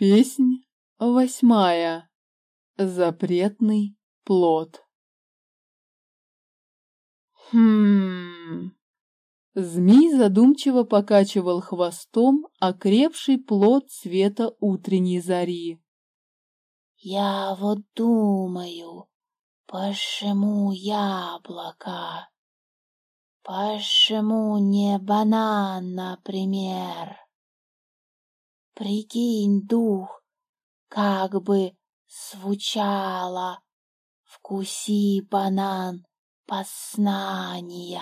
Песнь восьмая. Запретный плод. Хм. Змей задумчиво покачивал хвостом окрепший плод цвета утренней зари. Я вот думаю, почему яблоко? Почему не банан, например? Прикинь, дух, как бы звучало «Вкуси банан познания».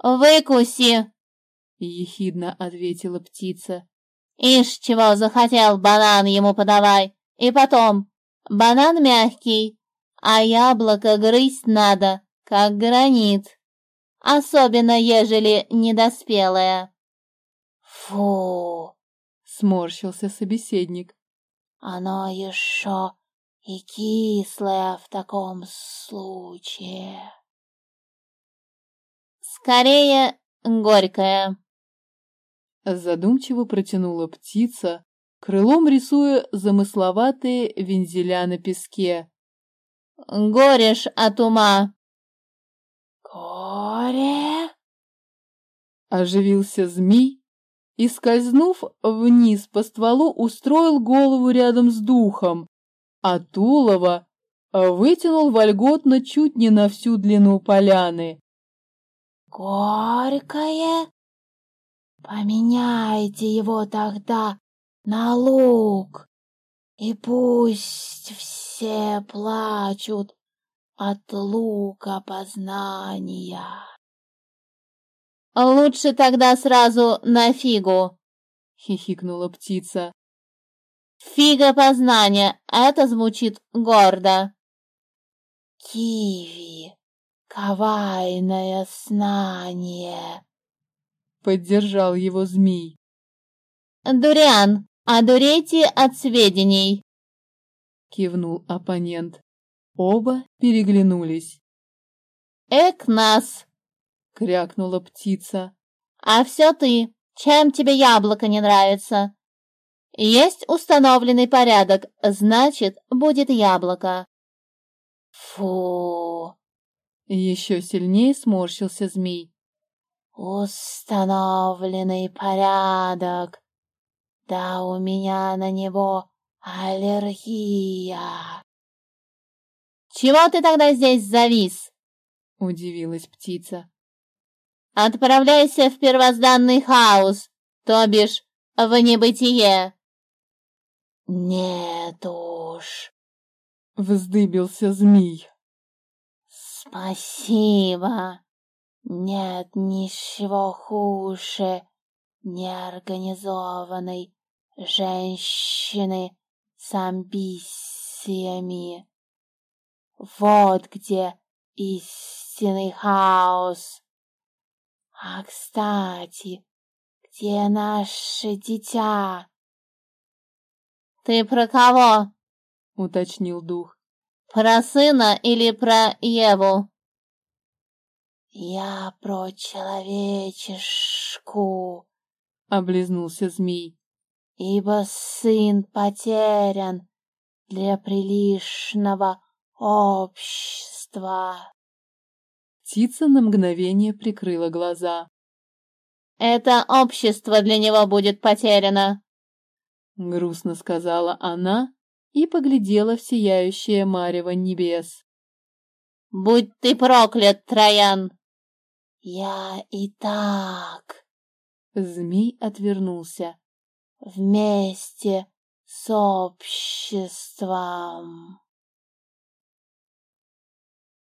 «Выкуси!» — ехидно ответила птица. «Ишь, чего захотел, банан ему подавай. И потом, банан мягкий, а яблоко грызть надо, как гранит, особенно ежели недоспелое». Фу! Сморщился собеседник. Оно еще и кислое в таком случае. Скорее, горькое. Задумчиво протянула птица, крылом рисуя замысловатые вензеля на песке. Горешь от ума. Горе? Оживился змей, и, скользнув вниз по стволу, устроил голову рядом с духом, а Тулова вытянул вольготно чуть не на всю длину поляны. «Горькое? Поменяйте его тогда на лук, и пусть все плачут от лука познания». «Лучше тогда сразу на фигу», — хихикнула птица. «Фига познания, это звучит гордо». «Киви, кавайное знание», — поддержал его змей. «Дуриан, одурейте от сведений», — кивнул оппонент. Оба переглянулись. «Эк нас!» — крякнула птица. «А все ты, чем тебе яблоко не нравится?» «Есть установленный порядок, значит, будет яблоко». «Фу!» Еще сильнее сморщился змей. «Установленный порядок. Да у меня на него аллергия». «Чего ты тогда здесь завис?» — удивилась птица. Отправляйся в первозданный хаос, то бишь в небытие. Нет уж, вздыбился змей. Спасибо. Нет ничего хуже неорганизованной женщины с амбициями. Вот где истинный хаос. А, кстати, где наше дитя? Ты про кого? уточнил дух. Про сына или про Еву? Я про человечешку, облизнулся змей. Ибо сын потерян для приличного общества. Птица на мгновение прикрыла глаза. «Это общество для него будет потеряно», — грустно сказала она и поглядела в сияющее марево небес. «Будь ты проклят, Троян!» «Я и так...» Змей отвернулся. «Вместе с обществом...»